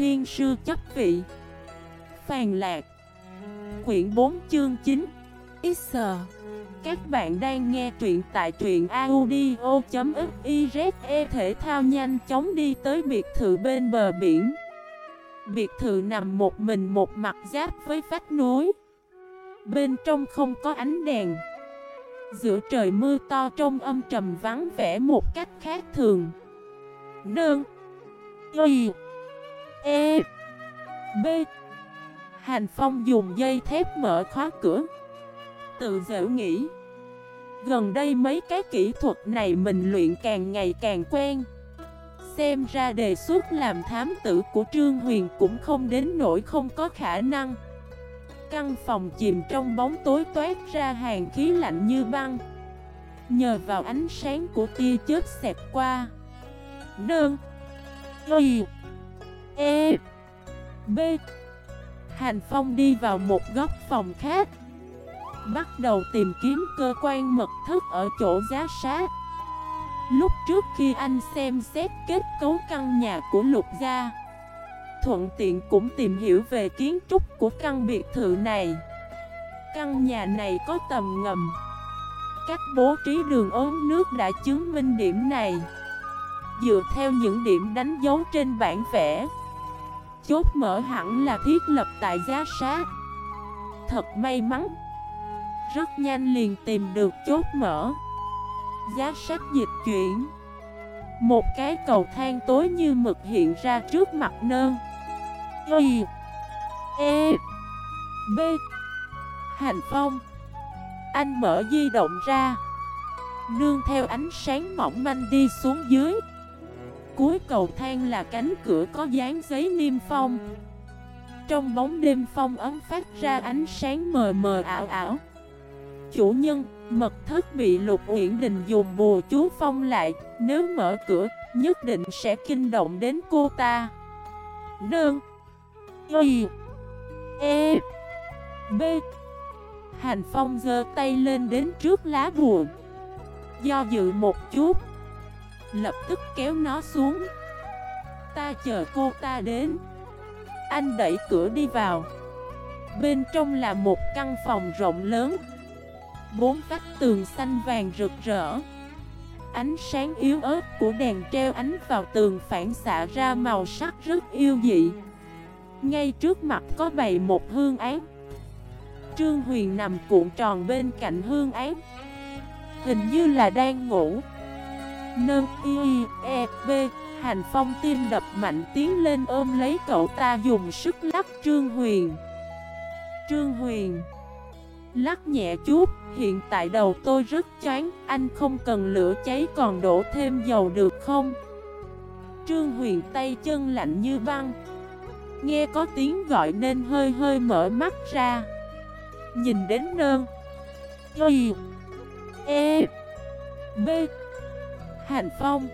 Thiên Sư chấp vị. Phàn Lạc. Quyển 4 chương 9 X. Các bạn đang nghe truyện tại truyện audio.xyz Thể thao nhanh chóng đi tới biệt thự bên bờ biển. Biệt thự nằm một mình một mặt giáp với vách núi. Bên trong không có ánh đèn. Giữa trời mưa to trong âm trầm vắng vẻ một cách khác thường. Nương. Y. E B. Hành Phong dùng dây thép mở khóa cửa. Tự dễ nghĩ. Gần đây mấy cái kỹ thuật này mình luyện càng ngày càng quen. Xem ra đề xuất làm thám tử của Trương Huyền cũng không đến nỗi không có khả năng. Căn phòng chìm trong bóng tối toát ra hàng khí lạnh như băng. Nhờ vào ánh sáng của tia chớp xẹt qua. Nương. Y. E B. Hành Phong đi vào một góc phòng khác. Bắt đầu tìm kiếm cơ quan mật thất ở chỗ giá sát. Lúc trước khi anh xem xét kết cấu căn nhà của Lục Gia, Thuận tiện cũng tìm hiểu về kiến trúc của căn biệt thự này. Căn nhà này có tầm ngầm. Cách bố trí đường ống nước đã chứng minh điểm này. Dựa theo những điểm đánh dấu trên bản vẽ Chốt mở hẳn là thiết lập tại giá sát. Thật may mắn, Rất nhanh liền tìm được chốt mở. Giá sách dịch chuyển. Một cái cầu thang tối như mực hiện ra trước mặt nơ. Y E B. Hành Phong. Anh mở di động ra. Nương theo ánh sáng mỏng manh đi xuống dưới. Cuối cầu thang là cánh cửa có dán giấy niêm phong. Trong bóng đêm phong ấm phát ra ánh sáng mờ mờ ảo ảo. Chủ nhân, mật thất bị lục uyển đình dùng bùa chú phong lại Nếu mở cửa, nhất định sẽ kinh động đến cô ta. Nương Y E B. Hành Phong giơ tay lên đến trước lá bùa. Do dự một chút Lập tức kéo nó xuống. Ta chờ cô ta đến. Anh đẩy cửa đi vào. Bên trong là một căn phòng rộng lớn. Bốn vách tường xanh vàng rực rỡ. Ánh sáng yếu ớt của đèn treo ánh vào tường phản xạ ra màu sắc rất yêu dị. Ngay trước mặt có bày một hương án Trương Huyền nằm cuộn tròn bên cạnh hương án Hình như là đang ngủ nơ y e b. Hành phong tim đập mạnh tiến lên ôm lấy cậu ta dùng sức lắc Trương Huyền. Trương Huyền. Lắc nhẹ chút, hiện tại đầu tôi rất chán, anh không cần lửa cháy còn đổ thêm dầu được không? Trương Huyền tay chân lạnh như băng. Nghe có tiếng gọi nên hơi hơi mở mắt ra. Nhìn đến nơn Y E B. Hành Phong.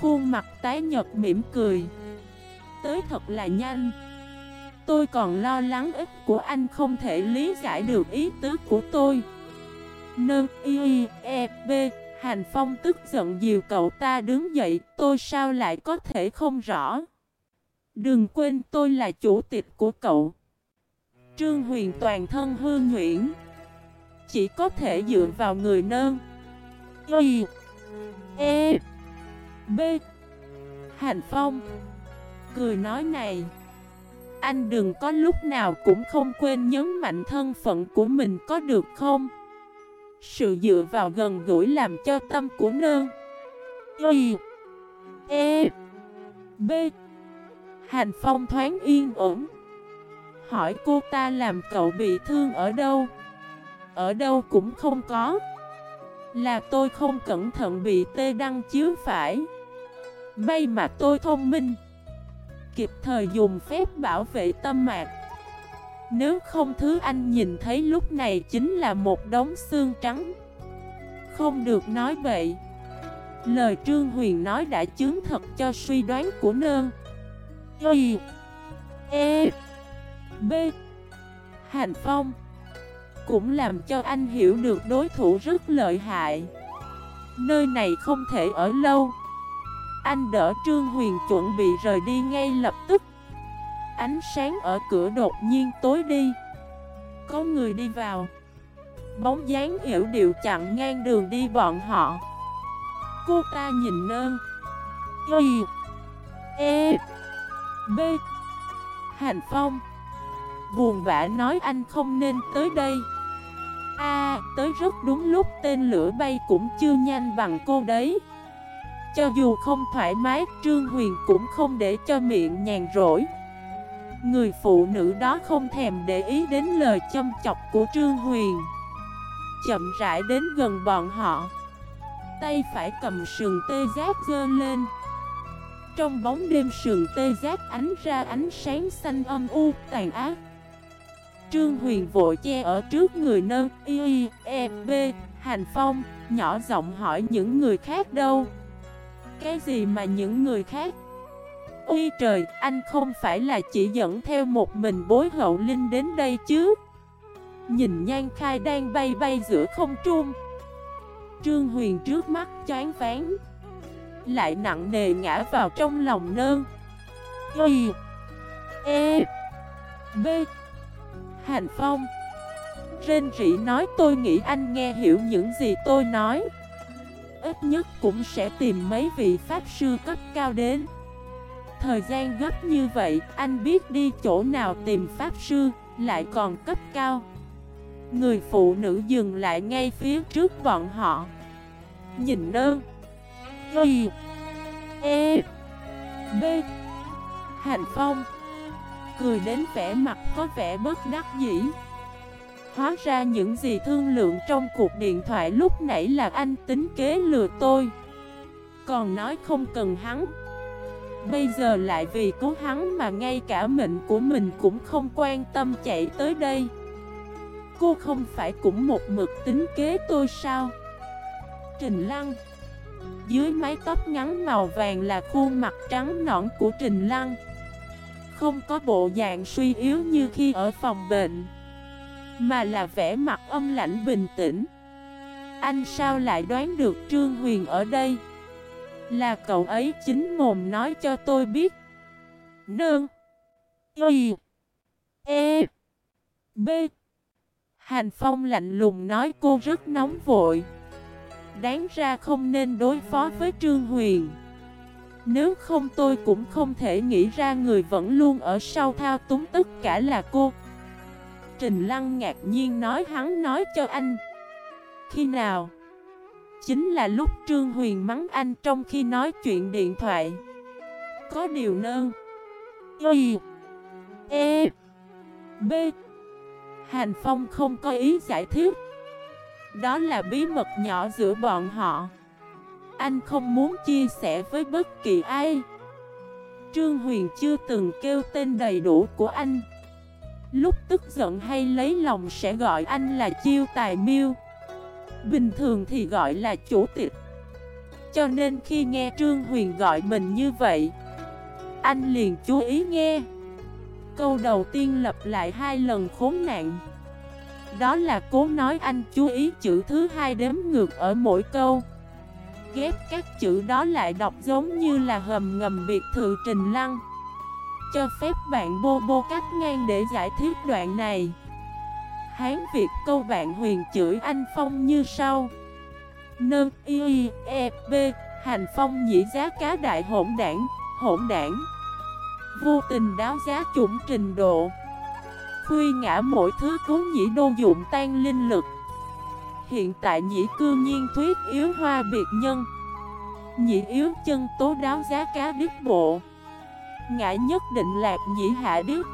Khuôn mặt tái nhật mỉm cười. Tới thật là nhanh. Tôi còn lo lắng ích của anh không thể lý giải được ý tứ của tôi. Nâng y e b Hành Phong tức giận dìu cậu ta đứng dậy, Tôi sao lại có thể không rõ? Đừng quên tôi là chủ tịch của cậu. Trương Huyền toàn thân hư nhuyễn. Chỉ có thể dựa vào người nơn Y E B. Hạnh Phong, Cười nói này. Anh đừng có lúc nào cũng không quên nhấn mạnh thân phận của mình có được không? Sự dựa vào gần gũi làm cho tâm của Nương. Y. E B. Hạnh Phong thoáng yên ổn. Hỏi cô ta làm cậu bị thương ở đâu? Ở đâu cũng không có là tôi không cẩn thận bị tê đăng chiếu phải. May mà tôi thông minh, Kịp thời dùng phép bảo vệ tâm mạc. Nếu không thứ anh nhìn thấy lúc này chính là một đống xương trắng. Không được nói vậy Lời Trương Huyền nói đã chứng thật cho suy đoán của nơn Y E B. Hành Phong cũng làm cho anh hiểu được đối thủ rất lợi hại. Nơi này không thể ở lâu. Anh đỡ Trương Huyền chuẩn bị rời đi ngay lập tức. Ánh sáng ở cửa đột nhiên tối đi. Có người đi vào. Bóng dáng hiểu điệu chặn ngang đường đi bọn họ. Cô ta nhìn nơn. Y E B. Hành Phong. Buồn bã nói anh không nên tới đây. A, tới rất đúng lúc, tên lửa bay cũng chưa nhanh bằng cô đấy. Cho dù không thoải mái, Trương Huyền cũng không để cho miệng nhàn rỗi. Người phụ nữ đó không thèm để ý đến lời châm chọc của Trương Huyền. Chậm rãi đến gần bọn họ. Tay phải cầm sườn tê giác dơ lên. Trong bóng đêm sườn tê giác ánh ra ánh sáng xanh âm u, tàn ác. Trương Huyền vội che ở trước người nơ Y, E, B, Hành Phong Nhỏ giọng hỏi những người khác đâu? Cái gì mà những người khác? Ôi trời, anh không phải là chỉ dẫn theo một mình bối hậu linh đến đây chứ? Nhìn nhan khai đang bay bay giữa không trung. Trương Huyền trước mắt choáng ván Lại nặng nề ngã vào trong lòng nơn. Y E B Hành Phong. Rên rỉ nói tôi nghĩ anh nghe hiểu những gì tôi nói. Ít nhất cũng sẽ tìm mấy vị Pháp sư cấp cao đến. Thời gian gấp như vậy, anh biết đi chỗ nào tìm Pháp sư, lại còn cấp cao. Người phụ nữ dừng lại ngay phía trước bọn họ. Nhìn nơ Y E B. Hành Phong. Cười đến vẻ mặt có vẻ bất đắc dĩ. Hóa ra những gì thương lượng trong cuộc điện thoại lúc nãy là anh tính kế lừa tôi. Còn nói không cần hắn. Bây giờ lại vì cố hắn mà ngay cả mệnh của mình cũng không quan tâm chạy tới đây. Cô không phải cũng một mực tính kế tôi sao? Trình Lăng. Dưới mái tóc ngắn màu vàng là khuôn mặt trắng nõn của Trình Lăng. Không có bộ dạng suy yếu như khi ở phòng bệnh, Mà là vẻ mặt âm lạnh bình tĩnh. Anh sao lại đoán được Trương Huyền ở đây? Là cậu ấy chính mồm nói cho tôi biết. Nương. Y. E. B. Hành Phong lạnh lùng nói cô rất nóng vội. Đáng ra không nên đối phó với Trương Huyền. Nếu không tôi cũng không thể nghĩ ra người vẫn luôn ở sau thao túng tất cả là cô. Trình Lăng ngạc nhiên nói hắn nói cho anh. Khi nào? Chính là lúc Trương Huyền mắng anh trong khi nói chuyện điện thoại. Có điều nơn. Y. E. B. Hành Phong không có ý giải thích. Đó là bí mật nhỏ giữa bọn họ. Anh không muốn chia sẻ với bất kỳ ai. Trương Huyền chưa từng kêu tên đầy đủ của anh. Lúc tức giận hay lấy lòng sẽ gọi anh là chiêu tài miêu. Bình thường thì gọi là chủ tịch. Cho nên khi nghe Trương Huyền gọi mình như vậy, Anh liền chú ý nghe. Câu đầu tiên lặp lại hai lần khốn nạn. Đó là cố nói anh chú ý chữ thứ hai đếm ngược ở mỗi câu. Ghép các chữ đó lại đọc giống như là hầm ngầm biệt thự trình lăng. Cho phép bạn bô bô cách ngang để giải thích đoạn này. Hán Việt câu bạn huyền chửi anh Phong như sau. Nơ y e b, Hành Phong nhĩ giá cá đại hỗn đảng Hỗn đảng. Vô tình đáo giá chủng trình độ. Khuy ngã mỗi thứ cố nhĩ đô dụng tan linh lực. Hiện tại nhĩ cư nhiên thuyết yếu hoa biệt nhân. Nhĩ yếu chân tố đáo giá cá đứt bộ. Ngã nhất định lạc nhĩ hạ đứt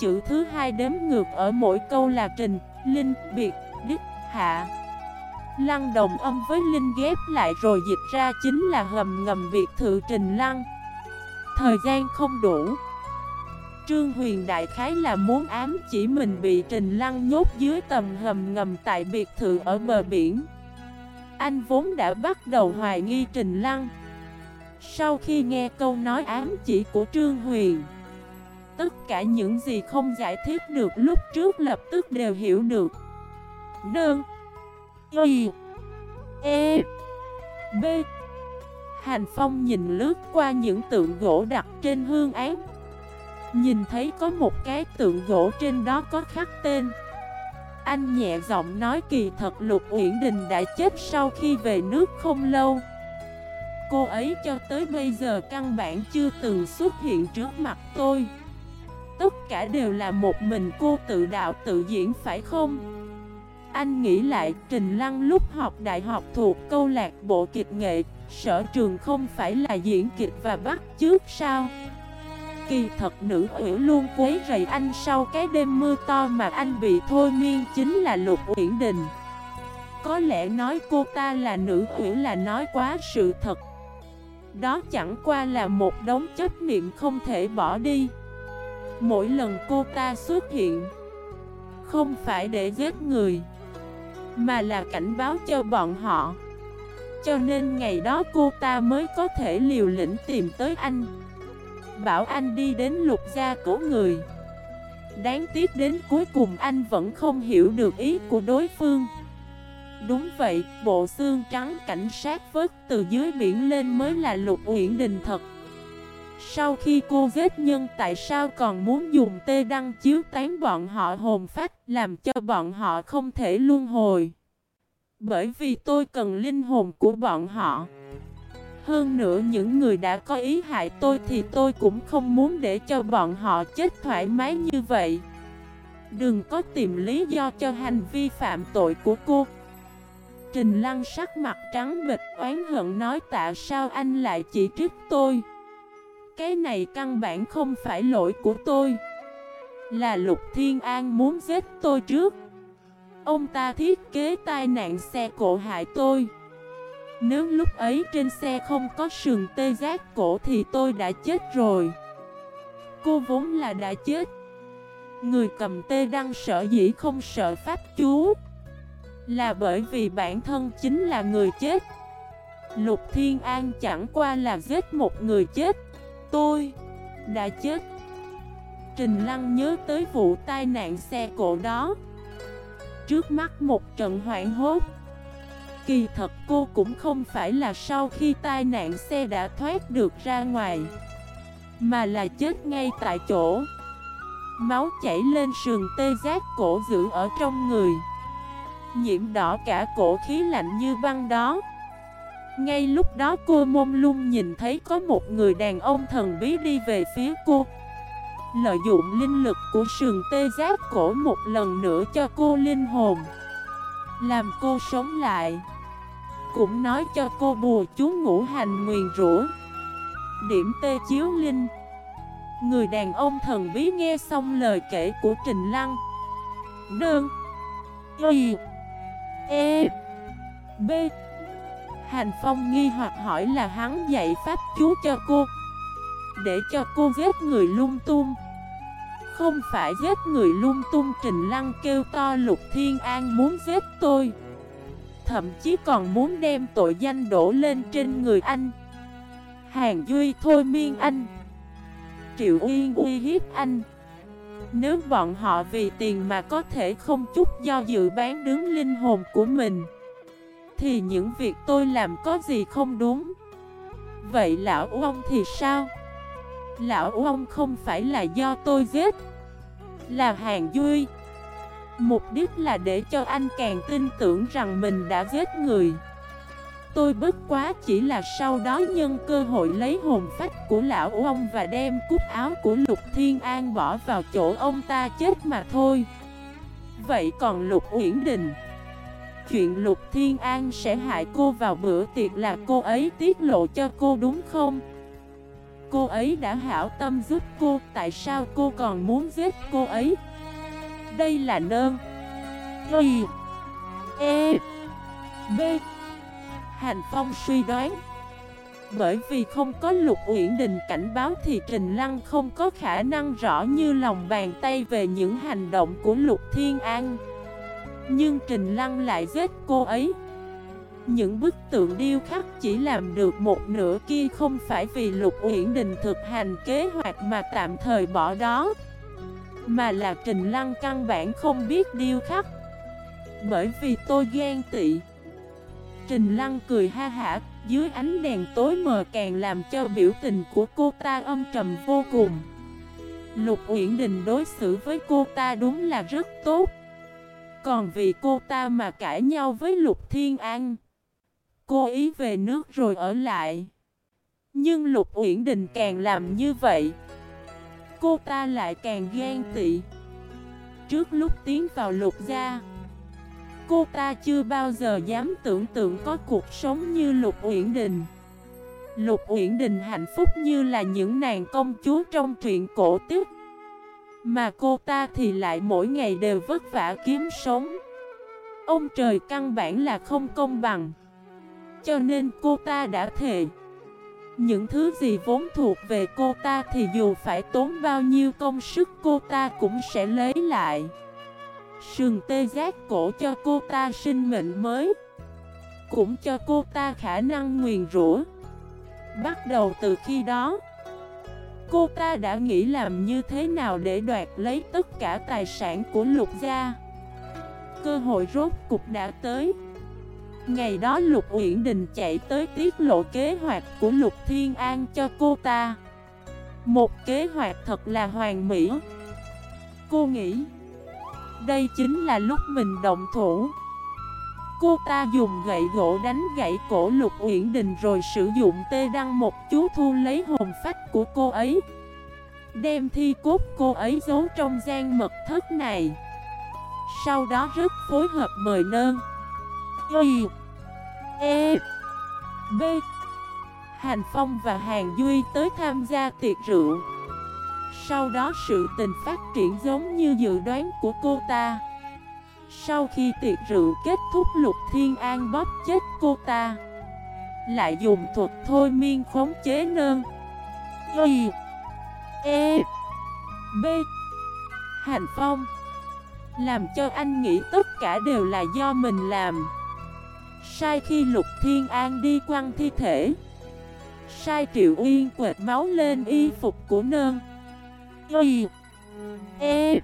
Chữ thứ hai đếm ngược ở mỗi câu là trình, linh, biệt, đích, hạ. Lăng đồng âm với linh ghép lại rồi dịch ra chính là hầm ngầm biệt thự trình lăng. Thời gian không đủ. Trương Huyền Đại Khái là muốn ám chỉ mình bị Trình Lăng nhốt dưới tầm hầm ngầm tại biệt thự ở bờ biển. Anh vốn đã bắt đầu hoài nghi Trình Lăng. Sau khi nghe câu nói ám chỉ của Trương Huyền, Tất cả những gì không giải thích được lúc trước lập tức đều hiểu được. Đơn, Y E B. Hành Phong nhìn lướt qua những tượng gỗ đặt trên hương án Nhìn thấy có một cái tượng gỗ trên đó có khắc tên Anh nhẹ giọng nói kỳ thật Lục Uyển Đình đã chết sau khi về nước không lâu Cô ấy cho tới bây giờ căn bản chưa từng xuất hiện trước mặt tôi Tất cả đều là một mình cô tự đạo tự diễn phải không? Anh nghĩ lại, Trình Lăng lúc học đại học thuộc câu lạc bộ kịch nghệ, Sở trường không phải là diễn kịch và bắt trước sao? Kỳ thật nữ ủy luôn quấy rầy anh sau cái đêm mưa to mà anh bị thôi miên chính là Lục Uyển Đình. Có lẽ nói cô ta là nữ ủy là nói quá sự thật. Đó chẳng qua là một đống chấp niệm không thể bỏ đi. Mỗi lần cô ta xuất hiện, Không phải để giết người, Mà là cảnh báo cho bọn họ. Cho nên ngày đó cô ta mới có thể liều lĩnh tìm tới anh. Bảo anh đi đến lục gia cổ người. Đáng tiếc đến cuối cùng anh vẫn không hiểu được ý của đối phương. Đúng vậy, bộ xương trắng cảnh sát vớt từ dưới biển lên mới là lục uyển đình thật. Sau khi cô giết nhân tại sao còn muốn dùng tê đăng chiếu tán bọn họ hồn phách Làm cho bọn họ không thể luân hồi? Bởi vì tôi cần linh hồn của bọn họ hơn nữa những người đã có ý hại tôi thì tôi cũng không muốn để cho bọn họ chết thoải mái như vậy. Đừng có tìm lý do cho hành vi phạm tội của cô. Trình lăng sắc mặt trắng bịch oán hận nói tại sao anh lại chỉ trích tôi? Cái này căn bản không phải lỗi của tôi. Là Lục Thiên An muốn giết tôi trước. Ông ta thiết kế tai nạn xe cộ hại tôi nếu lúc ấy trên xe không có sườn tê giác cổ thì tôi đã chết rồi. Cô vốn là đã chết. Người cầm tê đăng sợ dĩ không sợ pháp chú. Là bởi vì bản thân chính là người chết. Lục Thiên An chẳng qua là giết một người chết. Tôi đã chết. Trình Lăng nhớ tới vụ tai nạn xe cộ đó. Trước mắt một trận hoảng hốt. Kỳ thật cô cũng không phải là sau khi tai nạn xe đã thoát được ra ngoài, Mà là chết ngay tại chỗ. Máu chảy lên sườn tê giác cổ giữ ở trong người, Nhiễm đỏ cả cổ khí lạnh như băng đó. Ngay lúc đó cô mông lung nhìn thấy có một người đàn ông thần bí đi về phía cô, Lợi dụng linh lực của sườn tê giác cổ một lần nữa cho cô linh hồn, Làm cô sống lại cũng nói cho cô bùa chú ngũ hành nguyền rủa. Điểm tê chiếu linh. Người đàn ông thần bí nghe xong lời kể của Trình Lăng. Đơn. Y. E. B. Hành Phong nghi hoặc hỏi là hắn dạy pháp chú cho cô. Để cho cô giết người lung tung. Không phải giết người lung tung, Trình Lăng kêu to Lục Thiên An muốn giết tôi. Thậm chí còn muốn đem tội danh đổ lên trên người anh. Hàng Duy, thôi miên anh. Triệu Uyên uy hiếp anh. Nếu bọn họ vì tiền mà có thể không chút do dự bán đứng linh hồn của mình, Thì những việc tôi làm có gì không đúng? Vậy lão ông thì sao? Lão ông không phải là do tôi giết, Là hàng Duy. Mục đích là để cho anh càng tin tưởng rằng mình đã giết người Tôi bất quá chỉ là sau đó nhân cơ hội lấy hồn phách của lão ông và đem cúc áo của Lục Thiên An bỏ vào chỗ ông ta chết mà thôi Vậy còn Lục Uyển Đình Chuyện Lục Thiên An sẽ hại cô vào bữa tiệc là cô ấy tiết lộ cho cô đúng không? Cô ấy đã hảo tâm giúp cô, tại sao cô còn muốn giết cô ấy? Đây là nơn Y E. B. Hành Phong suy đoán. Bởi vì không có lục uyển đình cảnh báo thì Trình Lăng không có khả năng rõ như lòng bàn tay về những hành động của lục thiên an. Nhưng Trình Lăng lại giết cô ấy. Những bức tượng điêu khắc chỉ làm được một nửa kia không phải vì Lục Uyển Đình thực hành kế hoạch mà tạm thời bỏ đó mà là Trình Lăng căn bản không biết điêu khắc. Bởi vì tôi ghen tị. Trình Lăng cười ha hả, Dưới ánh đèn tối mờ càng làm cho biểu tình của cô ta âm trầm vô cùng. Lục Uyển Đình đối xử với cô ta đúng là rất tốt. Còn vì cô ta mà cãi nhau với Lục Thiên An. Cô ý về nước rồi ở lại. Nhưng Lục Uyển Đình càng làm như vậy Cô ta lại càng ghen tị. Trước lúc tiến vào lục gia, Cô ta chưa bao giờ dám tưởng tượng có cuộc sống như Lục Uyển Đình. Lục Uyển Đình hạnh phúc như là những nàng công chúa trong truyện cổ tích. Mà cô ta thì lại mỗi ngày đều vất vả kiếm sống. Ông trời căn bản là không công bằng, Cho nên cô ta đã thề những thứ gì vốn thuộc về cô ta thì dù phải tốn bao nhiêu công sức cô ta cũng sẽ lấy lại. Sườn tê giác cổ cho cô ta sinh mệnh mới, Cũng cho cô ta khả năng nguyền rủa. Bắt đầu từ khi đó, Cô ta đã nghĩ làm như thế nào để đoạt lấy tất cả tài sản của lục gia. Cơ hội rốt cục đã tới. Ngày đó Lục Uyển Đình chạy tới tiết lộ kế hoạch của Lục Thiên An cho cô ta. Một kế hoạch thật là hoàn mỹ. Cô nghĩ, Đây chính là lúc mình động thủ. Cô ta dùng gậy gỗ đánh gãy cổ Lục Uyển Đình rồi sử dụng tê đăng một chú thu lấy hồn phách của cô ấy. Đem thi cốt cô ấy giấu trong gian mật thất này. Sau đó rất phối hợp mời nơn. Y E B. Hành Phong và Hàn Duy tới tham gia tiệc rượu. Sau đó sự tình phát triển giống như dự đoán của cô ta. Sau khi tiệc rượu kết thúc, Lục Thiên An bóp chết cô ta. Lại dùng thuật thôi miên khống chế nơn. Y E B. Hành Phong, Làm cho anh nghĩ tất cả đều là do mình làm. Sai khi Lục Thiên An đi quăng thi thể. Sai Triệu Uyên quệt máu lên y phục của nơn. Y E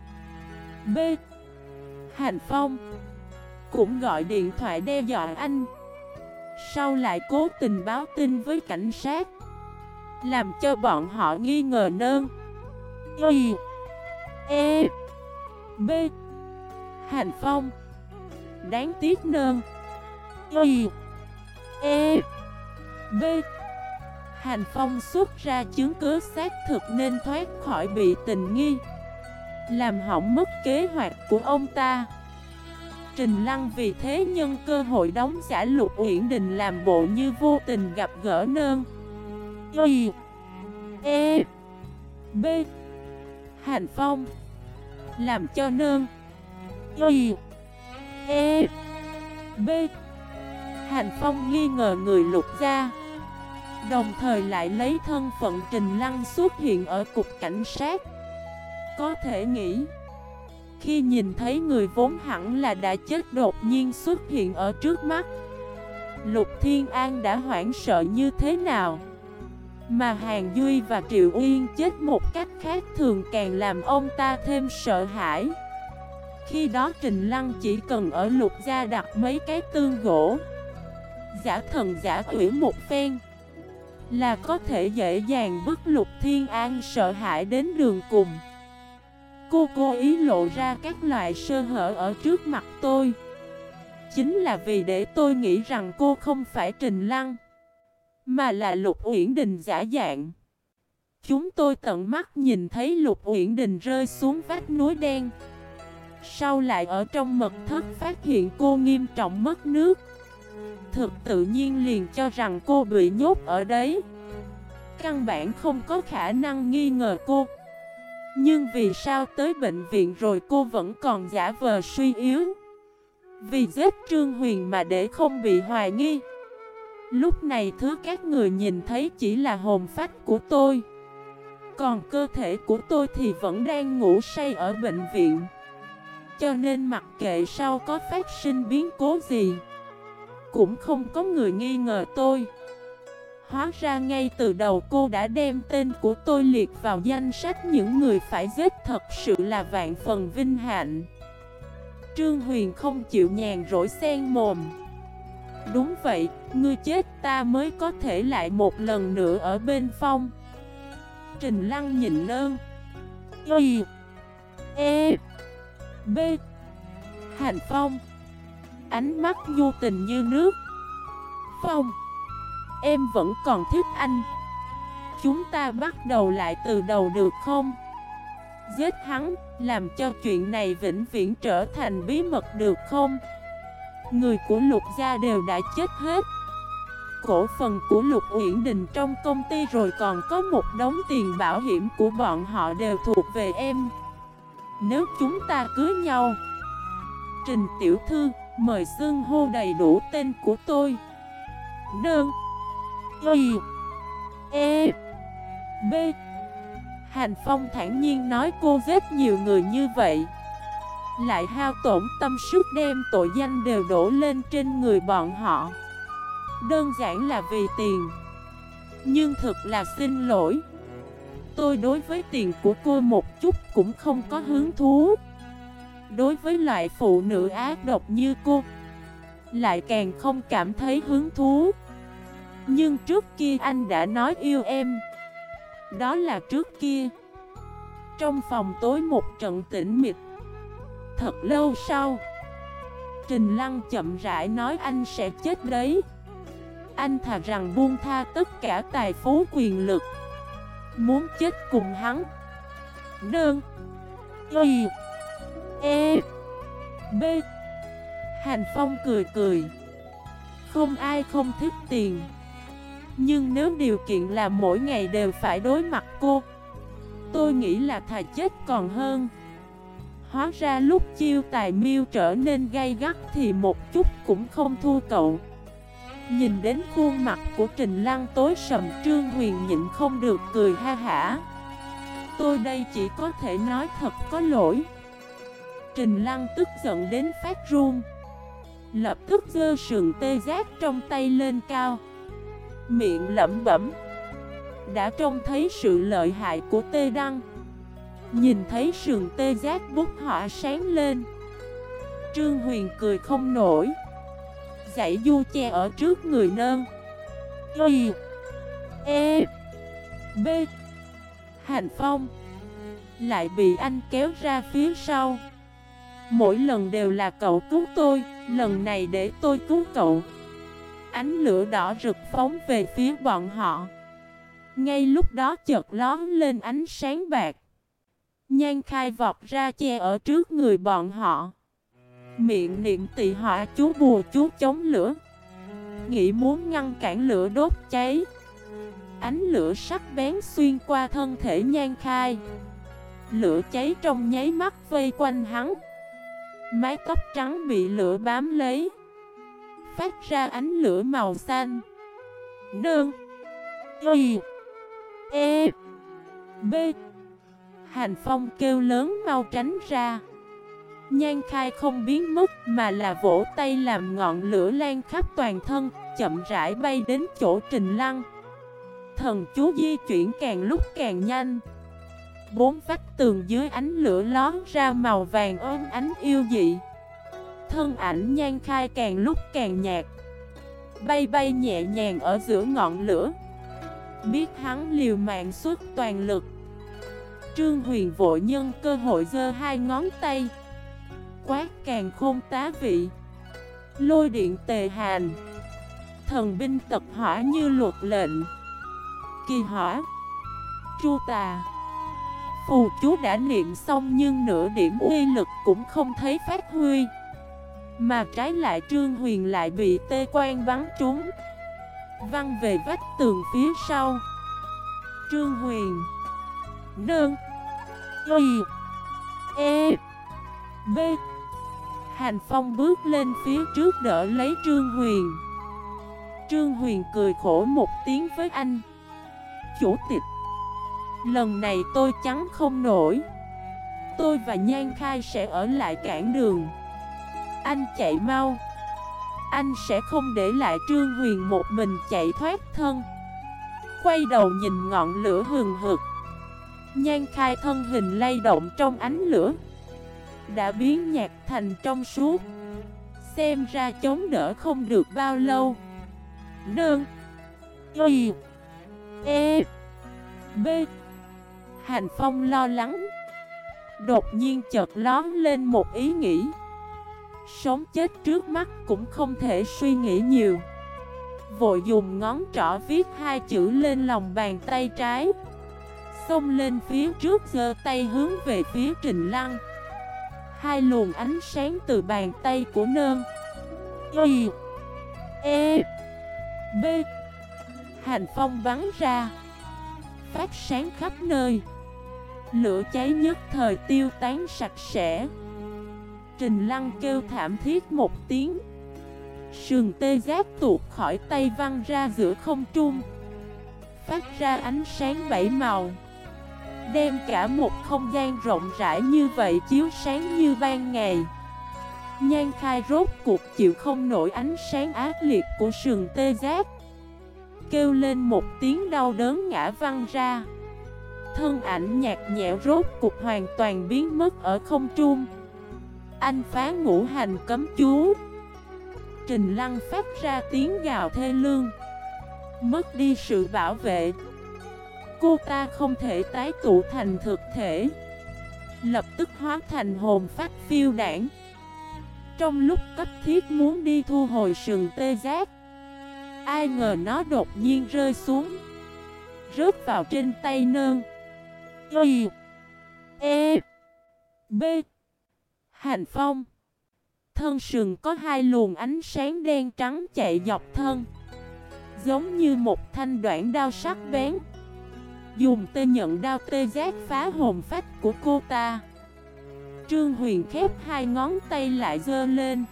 B. Hành Phong Cũng gọi điện thoại đe dọa anh. Sau lại cố tình báo tin với cảnh sát, Làm cho bọn họ nghi ngờ nơn. Y E B. Hành Phong Đáng tiếc nơn. Y E B. Hành Phong xuất ra chứng cứ xác thực nên thoát khỏi bị tình nghi. Làm hỏng mất kế hoạch của ông ta. Trình Lăng vì thế nhân cơ hội đóng giả lục uyển đình làm bộ như vô tình gặp gỡ nơn. Y. E B. Hành Phong. Làm cho nơn. Y. E B. Hành Phong nghi ngờ người lục gia. Đồng thời lại lấy thân phận Trình Lăng xuất hiện ở cục cảnh sát. Có thể nghĩ, Khi nhìn thấy người vốn hẳn là đã chết đột nhiên xuất hiện ở trước mắt, Lục Thiên An đã hoảng sợ như thế nào? Mà Hàng Duy và Triệu Uyên chết một cách khác thường càng làm ông ta thêm sợ hãi. Khi đó Trình Lăng chỉ cần ở lục gia đặt mấy cái tương gỗ Giả thần giả quỷ một phen, Là có thể dễ dàng bức lục thiên an sợ hãi đến đường cùng. Cô cố ý lộ ra các loại sơ hở ở trước mặt tôi. Chính là vì để tôi nghĩ rằng cô không phải Trình Lăng, Mà là Lục Uyển Đình giả dạng. Chúng tôi tận mắt nhìn thấy Lục Uyển Đình rơi xuống vách núi đen. Sau lại ở trong mật thất phát hiện cô nghiêm trọng mất nước. Thực tự nhiên liền cho rằng cô bị nhốt ở đấy. Căn bản không có khả năng nghi ngờ cô. Nhưng vì sao tới bệnh viện rồi cô vẫn còn giả vờ suy yếu? Vì giết Trương Huyền mà để không bị hoài nghi. Lúc này thứ các người nhìn thấy chỉ là hồn phách của tôi. Còn cơ thể của tôi thì vẫn đang ngủ say ở bệnh viện. Cho nên mặc kệ sau có phát sinh biến cố gì cũng không có người nghi ngờ tôi. Hóa ra ngay từ đầu cô đã đem tên của tôi liệt vào danh sách những người phải giết thật sự là vạn phần vinh hạnh. Trương Huyền không chịu nhàn rỗi sen mồm. Đúng vậy, ngươi chết ta mới có thể lại một lần nữa ở bên phong. Trình Lăng nhìn nơn Y E B. Hành Phong. Ánh mắt nhu tình như nước Phong Em vẫn còn thích anh Chúng ta bắt đầu lại từ đầu được không? Giết hắn, làm cho chuyện này vĩnh viễn trở thành bí mật được không? Người của lục gia đều đã chết hết Cổ phần của lục uyển đình trong công ty rồi còn có một đống tiền bảo hiểm của bọn họ đều thuộc về em Nếu chúng ta cưới nhau Trình tiểu thư, mời xưng hô đầy đủ tên của tôi. Đơn Y. E. B. Hành Phong thản nhiên nói cô giết nhiều người như vậy. Lại hao tổn tâm sức đem tội danh đều đổ lên trên người bọn họ. Đơn giản là vì tiền. Nhưng thực là xin lỗi. Tôi đối với tiền của cô một chút cũng không có hứng thú. Đối với loại phụ nữ ác độc như cô, Lại càng không cảm thấy hứng thú. Nhưng trước kia anh đã nói yêu em. Đó là trước kia. Trong phòng tối một trận tĩnh mịch. Thật lâu sau, Trình Lăng chậm rãi nói anh sẽ chết đấy. Anh thà rằng buông tha tất cả tài phú quyền lực. Muốn chết cùng hắn. Đơn. Y. E B. Hành Phong cười cười. Không ai không thích tiền. Nhưng nếu điều kiện là mỗi ngày đều phải đối mặt cô, Tôi nghĩ là thà chết còn hơn. Hóa ra lúc chiêu tài miêu trở nên gay gắt thì một chút cũng không thua cậu. Nhìn đến khuôn mặt của Trình Lăng tối sầm, Trương Huyền nhịn không được cười ha hả. Tôi đây chỉ có thể nói thật có lỗi. Trình Lăng tức giận đến phát run. Lập tức dơ sườn tê giác trong tay lên cao. Miệng lẩm bẩm. Đã trông thấy sự lợi hại của tê đăng. Nhìn thấy sườn tê giác bút họa sáng lên. Trương Huyền cười không nổi. Giải du che ở trước người nơn Y. E. B. Hành Phong. Lại bị anh kéo ra phía sau. Mỗi lần đều là cậu cứu tôi, Lần này để tôi cứu cậu. Ánh lửa đỏ rực phóng về phía bọn họ. Ngay lúc đó chợt lón lên ánh sáng bạc. Nhan khai vọt ra che ở trước người bọn họ. Miệng niệm tị họa chú bùa chú chống lửa. Nghĩ muốn ngăn cản lửa đốt cháy. Ánh lửa sắc bén xuyên qua thân thể nhan khai. Lửa cháy trong nháy mắt vây quanh hắn. Mái tóc trắng bị lửa bám lấy. Phát ra ánh lửa màu xanh. Nương. Y. E. B. Hành Phong kêu lớn mau tránh ra. Nhan khai không biến mất mà là vỗ tay làm ngọn lửa lan khắp toàn thân, Chậm rãi bay đến chỗ trình lăng. Thần chú di chuyển càng lúc càng nhanh. Bốn vách tường dưới ánh lửa lón ra màu vàng ôm ánh yêu dị. Thân ảnh nhan khai càng lúc càng nhạt. Bay bay nhẹ nhàng ở giữa ngọn lửa. Biết hắn liều mạng suốt toàn lực. Trương Huyền vội nhân cơ hội giơ hai ngón tay. Quát càng khôn tá vị. Lôi điện tề hàn. Thần binh tập hỏa như luật lệnh. Kỳ hỏa. Chu tà. Phù chú đã niệm xong nhưng nửa điểm uy lực cũng không thấy phát huy. Mà trái lại Trương Huyền lại bị tê quan bắn trúng. Văng về vách tường phía sau. Trương Huyền. Nương. Y. E. B. Hành Phong bước lên phía trước đỡ lấy Trương Huyền. Trương Huyền cười khổ một tiếng với anh. Chủ tịch. Lần này tôi chắn không nổi. Tôi và Nhan Khai sẽ ở lại cản đường. Anh chạy mau. Anh sẽ không để lại Trương Huyền một mình chạy thoát thân. Quay đầu nhìn ngọn lửa hừng hực. Nhan Khai thân hình lay động trong ánh lửa. Đã biến nhạt thành trong suốt. Xem ra chống đỡ không được bao lâu. Nương. Y. E. B. Hành Phong lo lắng. Đột nhiên chợt lón lên một ý nghĩ. Sống chết trước mắt cũng không thể suy nghĩ nhiều. Vội dùng ngón trỏ viết hai chữ lên lòng bàn tay trái. Xông lên phía trước giơ tay hướng về phía Trình Lăng. Hai luồng ánh sáng từ bàn tay của nơm. Y E B. Hành phong bắn ra. Phát sáng khắp nơi. Lửa cháy nhất thời tiêu tán sạch sẽ. Trình Lăng kêu thảm thiết một tiếng. Sườn tê giác tuột khỏi tay văng ra giữa không trung. Phát ra ánh sáng bảy màu. Đem cả một không gian rộng rãi như vậy chiếu sáng như ban ngày. Nhan khai rốt cuộc chịu không nổi ánh sáng ác liệt của sườn tê giác. Kêu lên một tiếng đau đớn ngã văng ra. Thân ảnh nhạt nhẽo rốt cục hoàn toàn biến mất ở không trung. Anh phá ngũ hành cấm chú. Trình Lăng phát ra tiếng gào thê lương. Mất đi sự bảo vệ. Cô ta không thể tái tụ thành thực thể. Lập tức hóa thành hồn phát phiêu đảng Trong lúc cấp thiết muốn đi thu hồi sừng tê giác, Ai ngờ nó đột nhiên rơi xuống, Rớt vào trên tay nơn. Y E. B. Hành phong. Thân sườn có hai luồng ánh sáng đen trắng chạy dọc thân. Giống như một thanh đoạn đao sắc bén. Dùng tê nhận đao tê giác phá hồn phách của cô ta. Trương Huyền khép hai ngón tay lại dơ lên.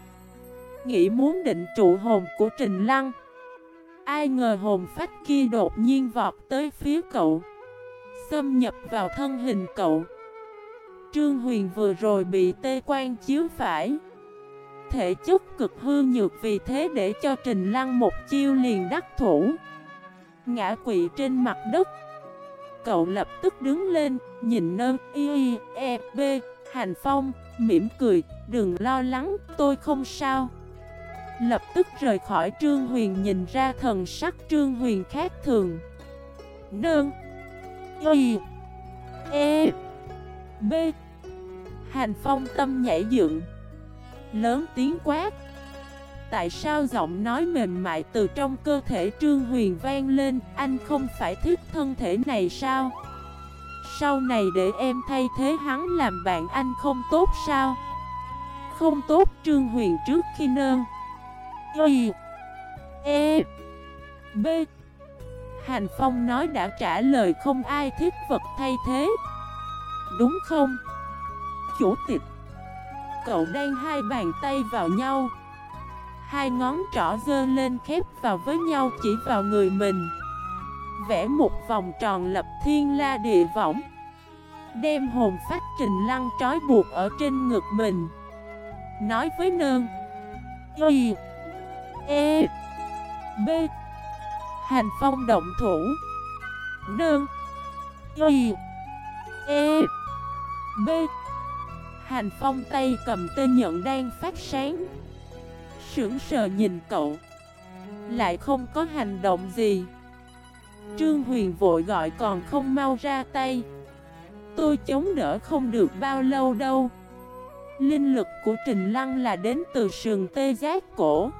Nghĩ muốn định trụ hồn của Trình Lăng. Ai ngờ hồn phách kia đột nhiên vọt tới phía cậu. Xâm nhập vào thân hình cậu. Trương Huyền vừa rồi bị tê quan chiếu phải. Thể chất cực hư nhược vì thế để cho Trình Lăng một chiêu liền đắc thủ. Ngã quỵ trên mặt đất. Cậu lập tức đứng lên, nhìn nơn y e b Hành Phong, mỉm cười, đừng lo lắng, tôi không sao. Lập tức rời khỏi Trương Huyền nhìn ra thần sắc Trương Huyền khác thường. Nương Y E B. Hành Phong tâm nhảy dựng. Lớn tiếng quát. Tại sao giọng nói mềm mại từ trong cơ thể Trương Huyền vang lên? Anh không phải thích thân thể này sao? Sau này để em thay thế hắn làm bạn anh không tốt sao? Không tốt, Trương Huyền trước khi nơ. Y. E B. Hành Phong nói đã trả lời không ai thiết vật thay thế. Đúng không? Chủ tịch, Cậu đang hai bàn tay vào nhau. Hai ngón trỏ dơ lên khép vào với nhau chỉ vào người mình. Vẽ một vòng tròn lập thiên la địa võng. Đem hồn phát trình lăng trói buộc ở trên ngực mình. Nói với nơn. Y E B Hành phong động thủ. Nương. Y. E. B. Hành phong tay cầm tên nhận đang phát sáng. Sưởng sờ nhìn cậu. Lại không có hành động gì. Trương Huyền vội gọi còn không mau ra tay. Tôi chống đỡ không được bao lâu đâu. Linh lực của Trình Lăng là đến từ sườn tê giác cổ.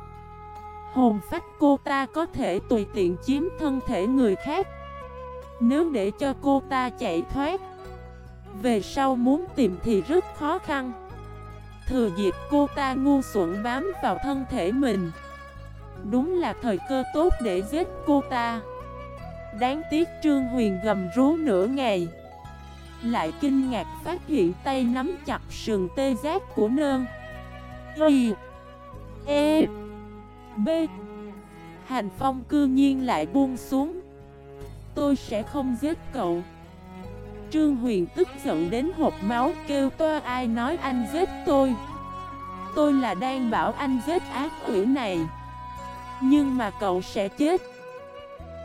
Hồn phách cô ta có thể tùy tiện chiếm thân thể người khác. Nếu để cho cô ta chạy thoát, Về sau muốn tìm thì rất khó khăn. Thừa dịp cô ta ngu xuẩn bám vào thân thể mình, Đúng là thời cơ tốt để giết cô ta. Đáng tiếc Trương Huyền gầm rú nửa ngày, Lại kinh ngạc phát hiện tay nắm chặt sườn tê giác của nơn. Y E B. Hành phong cư nhiên lại buông xuống. Tôi sẽ không giết cậu. Trương Huyền tức giận đến hộp máu kêu to, ai nói anh giết tôi? Tôi là đang bảo anh giết ác quỷ này. Nhưng mà cậu sẽ chết.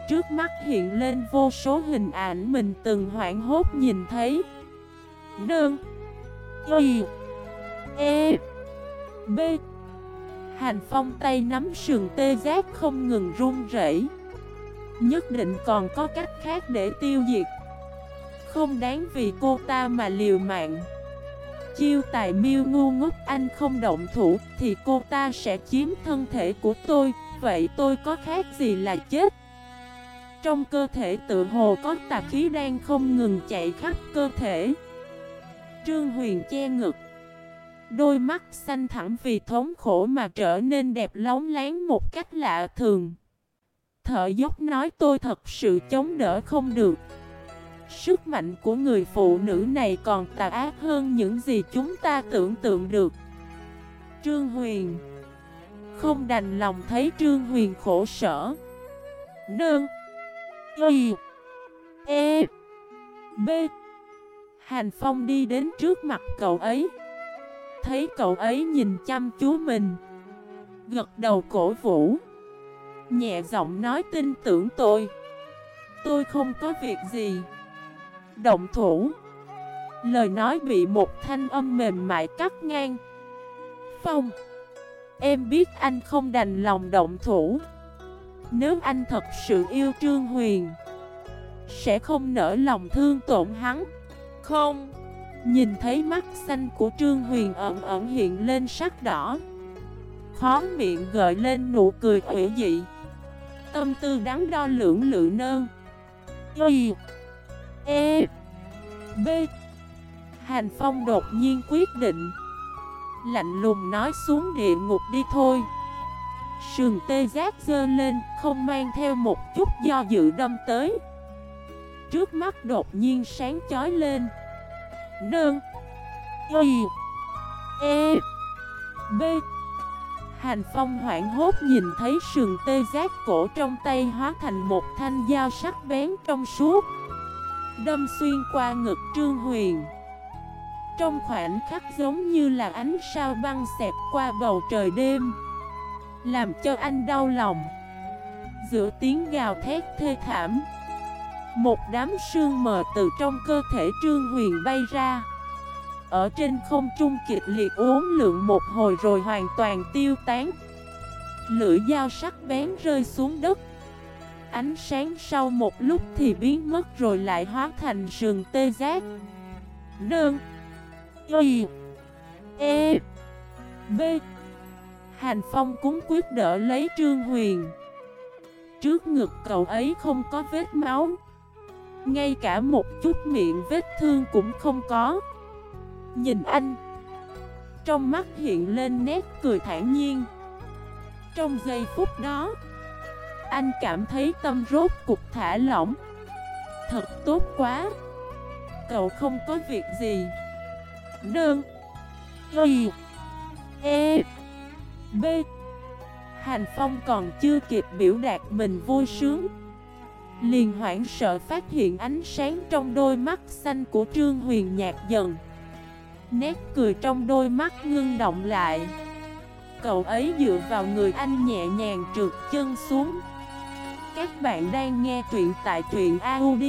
Trước mắt hiện lên vô số hình ảnh mình từng hoảng hốt nhìn thấy. Đơn Y E B. Hành phong tay nắm sườn tê giác không ngừng run rẩy. Nhất định còn có cách khác để tiêu diệt. Không đáng vì cô ta mà liều mạng. Chiêu tài miêu ngu ngốc anh không động thủ Thì cô ta sẽ chiếm thân thể của tôi. Vậy tôi có khác gì là chết? Trong cơ thể tự hồ có tà khí đang không ngừng chạy khắp cơ thể. Trương Huyền che ngực. Đôi mắt xanh thẳm vì thống khổ mà trở nên đẹp lóng láng một cách lạ thường. Thợ dốc nói tôi thật sự chống đỡ không được. Sức mạnh của người phụ nữ này còn tà ác hơn những gì chúng ta tưởng tượng được. Trương Huyền. Không đành lòng thấy Trương Huyền khổ sở. Nương. Y. E. B. Hành Phong đi đến trước mặt cậu ấy. Thấy cậu ấy nhìn chăm chú mình. Gật đầu cổ vũ. Nhẹ giọng nói tin tưởng tôi. Tôi không có việc gì. Động thủ. Lời nói bị một thanh âm mềm mại cắt ngang. Phong. Em biết anh không đành lòng động thủ. Nếu anh thật sự yêu Trương Huyền, Sẽ không nỡ lòng thương tổn hắn. Không. Nhìn thấy mắt xanh của Trương Huyền ẩn ẩn hiện lên sắc đỏ. Khó miệng gợi lên nụ cười hủy dị. Tâm tư đắn đo lưỡng lự nơ. Y E B. Hành Phong đột nhiên quyết định. Lạnh lùng nói xuống địa ngục đi thôi. Sườn tê giác dơ lên, Không mang theo một chút do dự đâm tới. Trước mắt đột nhiên sáng chói lên. Nương. Y. E. B. Hành Phong hoảng hốt nhìn thấy sườn tê giác cổ trong tay hóa thành một thanh dao sắc bén trong suốt. Đâm xuyên qua ngực Trương Huyền. Trong khoảnh khắc giống như là ánh sao băng xẹp qua bầu trời đêm, Làm cho anh đau lòng. Giữa tiếng gào thét thê thảm một đám sương mờ từ trong cơ thể Trương Huyền bay ra. Ở trên không trung kịch liệt uốn lượng một hồi rồi hoàn toàn tiêu tán. Lưỡi dao sắc bén rơi xuống đất. Ánh sáng sau một lúc thì biến mất rồi lại hóa thành sườn tê giác. Nương Y. E. B. Hành Phong cúng quyết đỡ lấy Trương Huyền. Trước ngực cậu ấy không có vết máu. Ngay cả một chút miệng vết thương cũng không có. Nhìn anh. Trong mắt hiện lên nét cười thản nhiên. Trong giây phút đó, anh cảm thấy tâm rốt cục thả lỏng. Thật tốt quá. Cậu không có việc gì. Đơn. Y E. B. Hành Phong còn chưa kịp biểu đạt mình vui sướng. Liền hoảng sợ phát hiện ánh sáng trong đôi mắt xanh của Trương Huyền nhạt dần. Nét cười trong đôi mắt ngưng động lại. Cậu ấy dựa vào người anh nhẹ nhàng trượt chân xuống. Các bạn đang nghe truyện tại truyện audio.fif